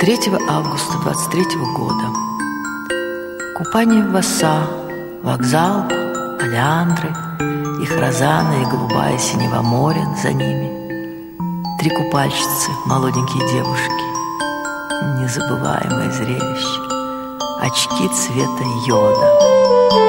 3 августа 23 года. Купание в Васа, вокзал, олеандры, их розана и голубая синего моря за ними. Три купальщицы, молоденькие девушки. Незабываемое зрелище. Очки цвета йода.